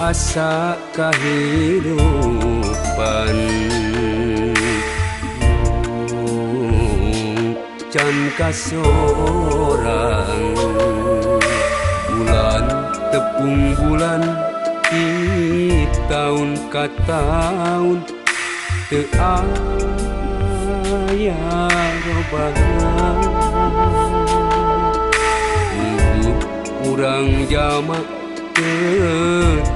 asa kehidupan Can kasorang bulan tepung bulan di tahun ke tahun teu aya robahan urang jamak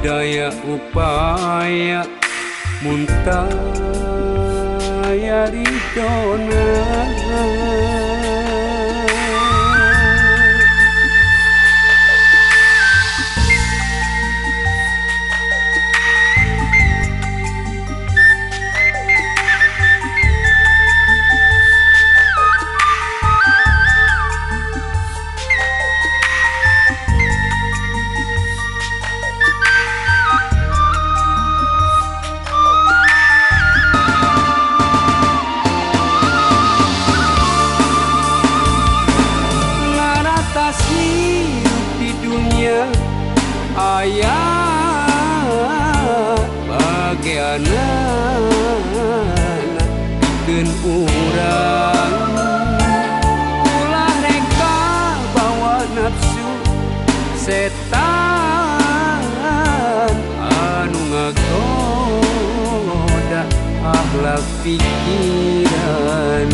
daya upaya muntah ya ridona ayah bagiana bikin urang ulah reka bawa nafsu setan anu ngagoda akhlak pikiran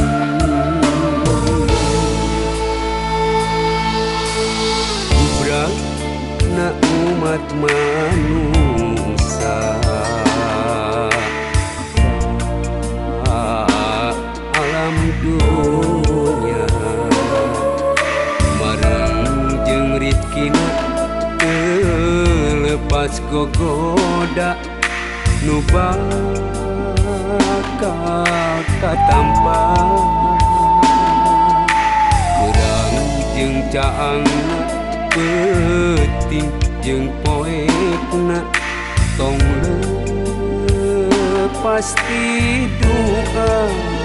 gogoda nuba katampa kurang jeung caang peuting jeung poekna tong pasti doa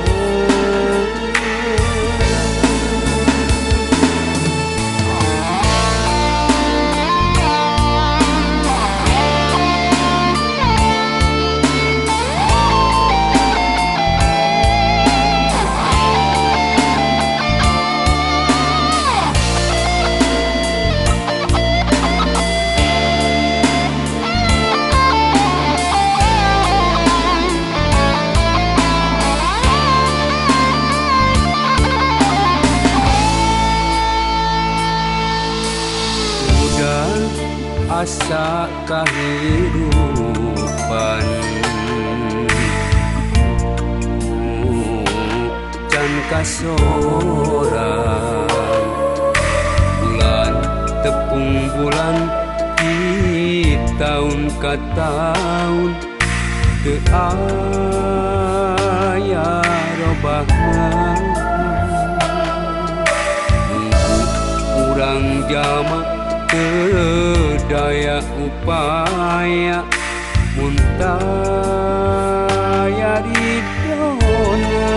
asa kehidupan Can kasoran Bulan tepung bulan Di tahun ke tahun Ke ayah robahna Kurang jamak ke daya upaya muntah ya ridona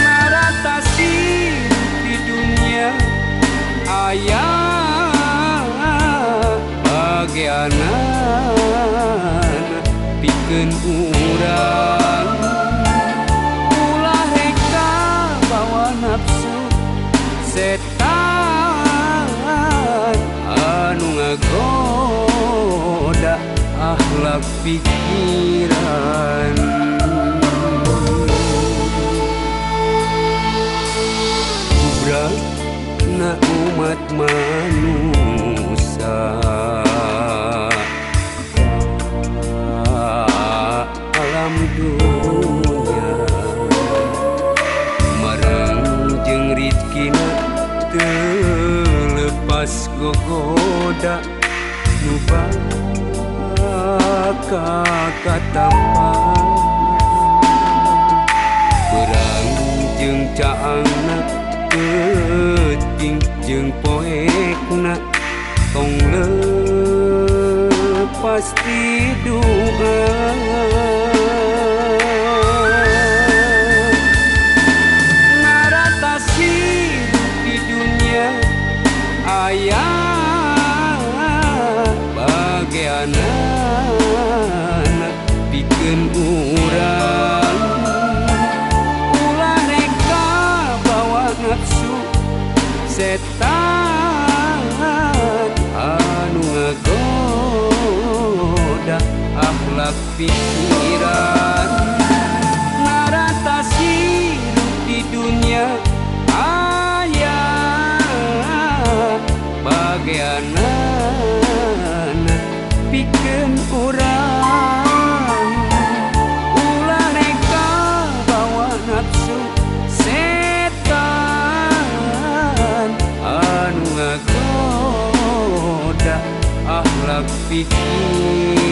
Naratasi di dunia ayah bagiana pikeun urang setan anu ngagoda akhlak pikiran. Kubrak na umat manusia bebas gogoda nuba kakatapan perang jeung caangna keuting jeung poekna tong lepas ti doa akhlak pikiran. Naratasi di dunia ayah bagaimana bikin orang. Ulah neka bawa nafsu setan. Anu ngagoda akhlak pikir